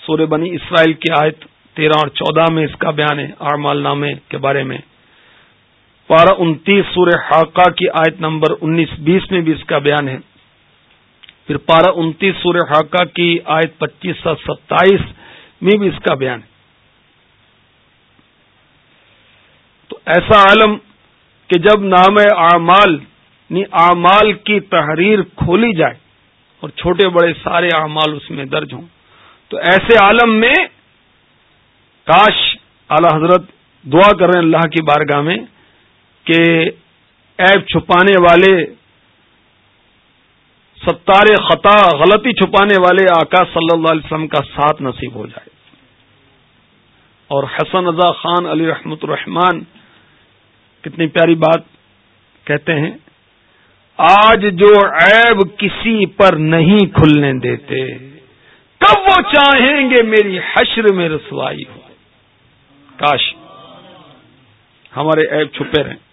سورہ بنی اسرائیل کی آیت تیرہ اور چودہ میں اس کا بیان ہے، اعمال نامے کے بارے میں۔ پارہ انتیس سورہ حاقہ کی آیت نمبر انیس بیس میں بھی اس کا بیان ہے۔ پھر پارہ انتیس سورہ حاقہ کی آیت پچیس سو ستائیس میں بھی اس کا بیان ہے۔ تو ایسا عالم کہ جب نام اعمال یعنی اعمال کی تحریر کھولی جائے اور چھوٹے بڑے سارے اعمال اس میں درج ہوں، تو ایسے عالم میں کاش اعلی حضرت دعا کر رہے ہیں اللہ کی بارگاہ میں کہ ایب چھپانے والے ستار خطا، غلطی چھپانے والے آقا صلی اللہ علیہ وسلم کا ساتھ نصیب ہو جائے۔ اور حسن رضا خان، علی رحمت الرحمان کتنی پیاری بات کہتے ہیں، آج جو عیب کسی پر نہیں کھلنے دیتے، کب وہ چاہیں گے میری حشر میں رسوائی ہو۔ کاش ہمارے عیب چھپے رہیں۔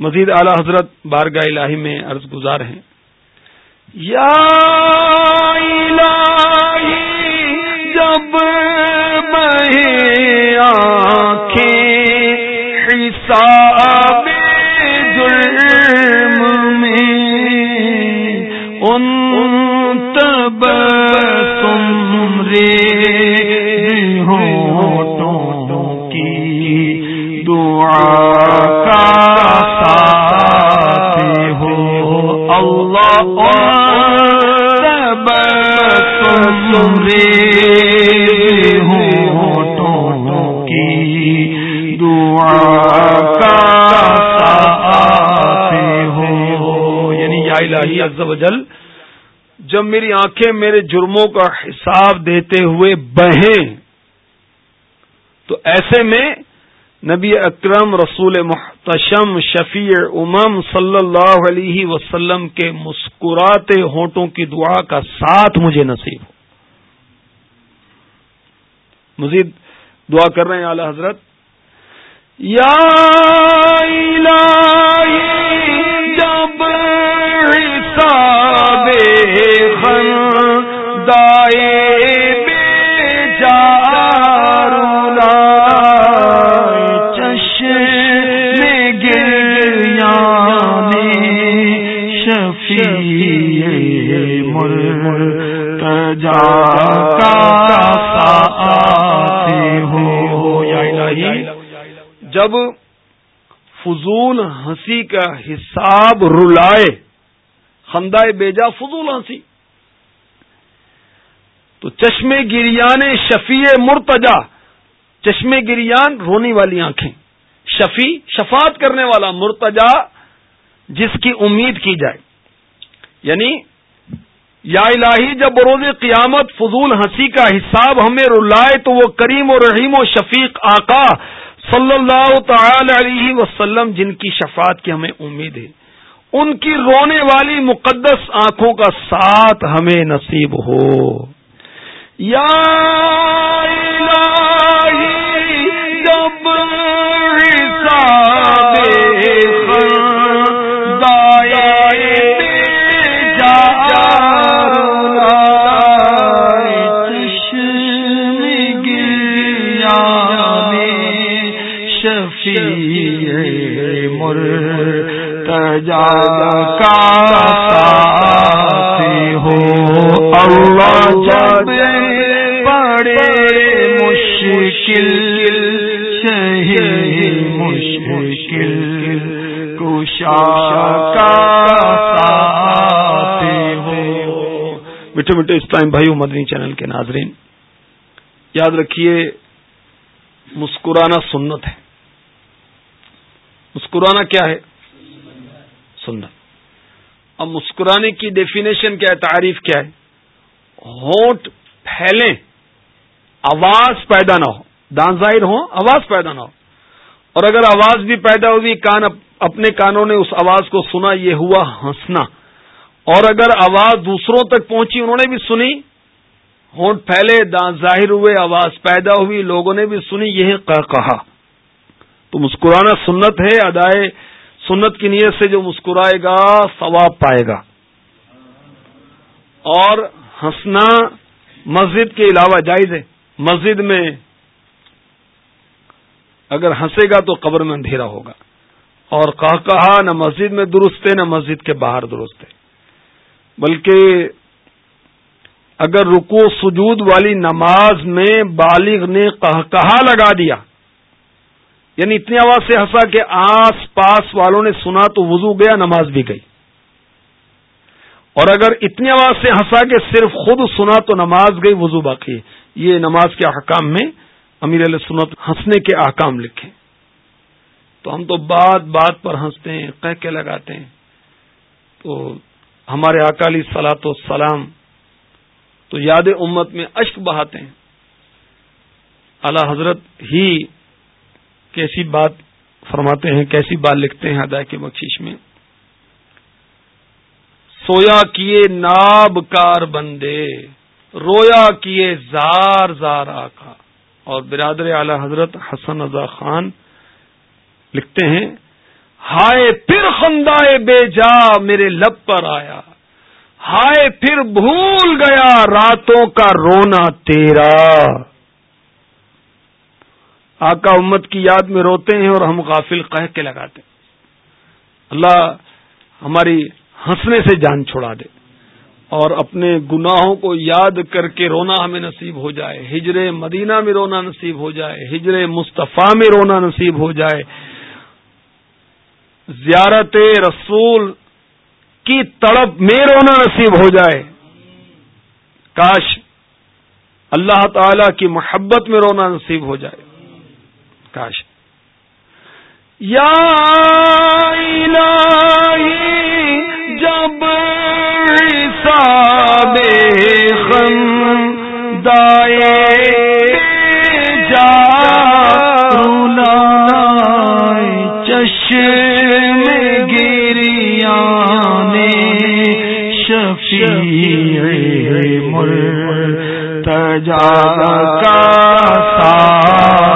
مزید اعلی حضرت بارگاہ الہی میں عرض گزار ہیں۔ یا الہی، جب میں آنکھیں حساب جرم میں، ان تب تم رے یعنی عز جل جب میری آنکھیں میرے جرموں کا حساب دیتے ہوئے بہیں تو ایسے میں نبی اکرم رسول محتشم شفیع امم صلی اللہ علیہ وسلم کے مسکراتے ہونٹوں کی دعا کا ساتھ مجھے نصیب ہو۔ مزید دعا کر رہے ہیں اعلی حضرت۔ یا الہی، جب حساب دائے جب فضول ہنسی کا حساب رلائے، خندائے بیجا فضول ہنسی، تو چشمے گریان شفیع مرتجا، چشمے گریان رونی والی آنکھیں، شفیع شفات کرنے والا مرتجا، جس کی امید کی جائے۔ یعنی یا الہی جب بروز قیامت فضول ہنسی کا حساب ہمیں رلائے تو وہ کریم و رحیم و شفیق آقا صلی اللہ تعالی علیہ وسلم جن کی شفاعت کی ہمیں امید ہے۔ ان کی رونے والی مقدس آنکھوں کا ساتھ ہمیں نصیب ہو۔ یا الہی جب حساب تجا کا ساتھی ہو۔ اللہ جب پڑے مشکل شہی مشکل، کشا کا ساتھی ہو۔ میٹھے میٹھے اسلام بھائی مدنی چینل کے ناظرین، یاد رکھیے، مسکرانا سنت ہے۔ مسکرانا کیا ہے؟ سنت۔ اب مسکرانے کی ڈیفینیشن کیا ہے؟ تعریف کیا ہے؟ ہونٹ پھیلیں، آواز پیدا نہ ہو۔ دان ظاہر ہو آواز پیدا نہ ہو۔ اور اگر آواز بھی پیدا ہوگی کان اپنے کانوں نے اس آواز کو سنا، یہ ہوا ہنسنا۔ اور اگر آواز دوسروں تک پہنچی، انہوں نے بھی سنی، ہونٹ پھیلے دانت ظاہر ہوئے، آواز پیدا ہوئی، لوگوں نے بھی سنی یہ کہا تو مسکرانا سنت ہے، ادائے سنت کی نیت سے جو مسکرائے گا، ثواب پائے گا۔ اور ہنسنا مسجد کے علاوہ جائز ہے۔ مسجد میں اگر ہنسے گا تو قبر میں اندھیرا ہوگا۔ اور کہا کہا ہاں، نہ مسجد میں درست ہے، نہ مسجد کے باہر درست ہے۔ بلکہ اگر رکو سجود والی نماز میں بالغ نے کہا لگا دیا یعنی اتنی آواز سے ہنسا کہ آس پاس والوں نے سنا تو وضو گیا، نماز بھی گئی۔ اور اگر اتنی آواز سے ہنسا کہ صرف خود سنا تو نماز گئی، وضو باقی یہ نماز کے احکام میں امیر علیہ سنت ہنسنے کے احکام لکھے۔ تو ہم تو بات بات پر ہنستے ہیں کہہ کے لگاتے ہیں۔ تو ہمارے اکالی سلاط و سلام تو یاد امت میں اشک بہاتے ہیں۔ اعلی حضرت ہی کیسی بات فرماتے ہیں، کیسی بات لکھتے ہیں ادا کے بخشش میں؟ سویا کیے ناب کار بندے، رویا کیے زار زار آکا اور برادر اعلی حضرت حسن رضا خان لکھتے ہیں، ہائے پھر خندائے بے جا میرے لب پر آیا۔ ہائے پھر بھول گیا راتوں کا رونا تیرا۔ آقا امت کی یاد میں روتے ہیں اور ہم غافل قہ کے لگاتے اللہ ہماری ہنسنے سے جان چھوڑا دے اور اپنے گناہوں کو یاد کر کے رونا ہمیں نصیب ہو جائے۔ ہجر مدینہ میں رونا نصیب ہو جائے۔ ہجر مصطفیٰ میں رونا نصیب ہو جائے۔ زیارت رسول کی تڑپ میں رونا نصیب ہو جائے۔ کاش اللہ تعالی کی محبت میں رونا نصیب ہو جائے۔ کاش یا جب دائے جا چشم گریا شفیع مر تجا کا ساتھ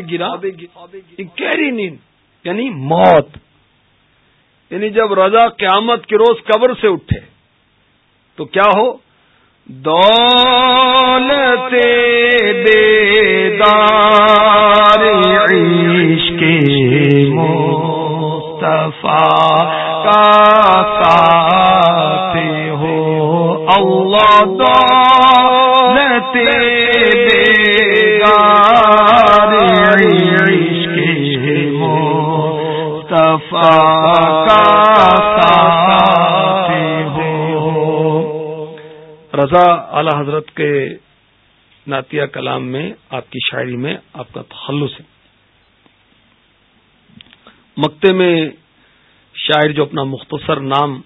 گرا گہری نیند یعنی موت۔ یعنی جب رضا قیامت کے روز قبر سے اٹھے تو کیا ہو؟ دولت بیدار عشق مصطفیٰ کا ساتھ ہو۔ اللہ دولت رضا اعلی حضرت کے نعتیہ کلام میں، آپ کی شاعری میں، آپ کا تخلص ہے۔ مکتے میں شاعر جو اپنا مختصر نام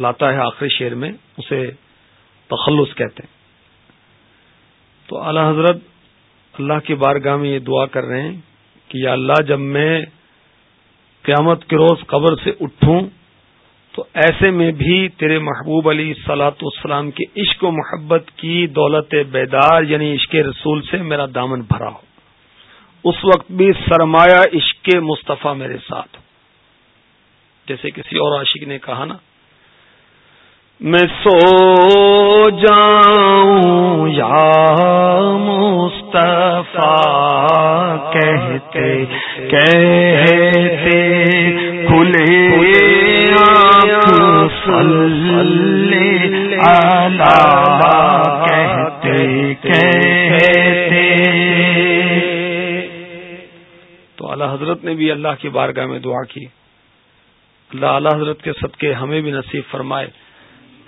لاتا ہے آخری شعر میں، اسے تخلص کہتے ہیں۔ تو اعلی حضرت اللہ کی بارگاہ میں یہ دعا کر رہے ہیں کہ یا اللہ جب میں قیامت کے روز قبر سے اٹھوں تو ایسے میں بھی تیرے محبوب علی سلاۃ والسلام کے عشق و محبت کی دولت بیدار یعنی عشق رسول سے میرا دامن بھرا ہو۔ اس وقت بھی سرمایہ عشق مصطفیٰ میرے ساتھ جیسے کسی اور عاشق نے کہا نا میں سو جاؤں، یا مصطفیٰ کہتے کہتے، کھلے کہتے کہتے۔ تو اللہ حضرت نے بھی اللہ کی بارگاہ میں دعا کی۔ اللہ اعلی حضرت کے صدقے ہمیں بھی نصیب فرمائے۔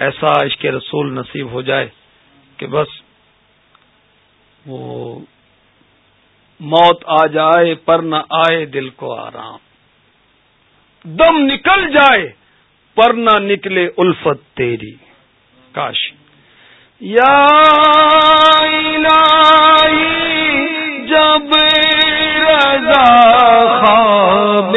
ایسا عشق رسول نصیب ہو جائے کہ بس وہ موت آ جائے، پر نہ آئے دل کو آرام۔ دم نکل جائے، پر نہ نکلے الفت تیری۔ کاش۔ یا الہی، جب رضا خواب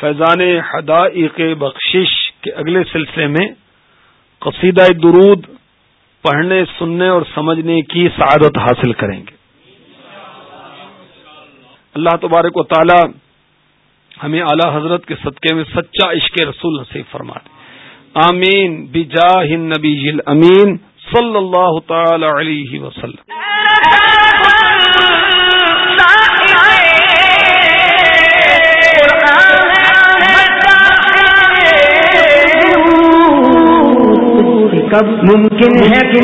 فیضان حدائق بخشش کے اگلے سلسلے میں قصیدہ درود پڑھنے، سننے اور سمجھنے کی سعادت حاصل کریں گے۔ اللہ تبارک و تعالی ہمیں اعلی حضرت کے صدقے میں سچا عشق رسول نصیب فرما دے۔ آمین۔ بجاہ النبی امین صلی اللہ تعالی علیہ وسلم۔ کب ممکن ہے کہ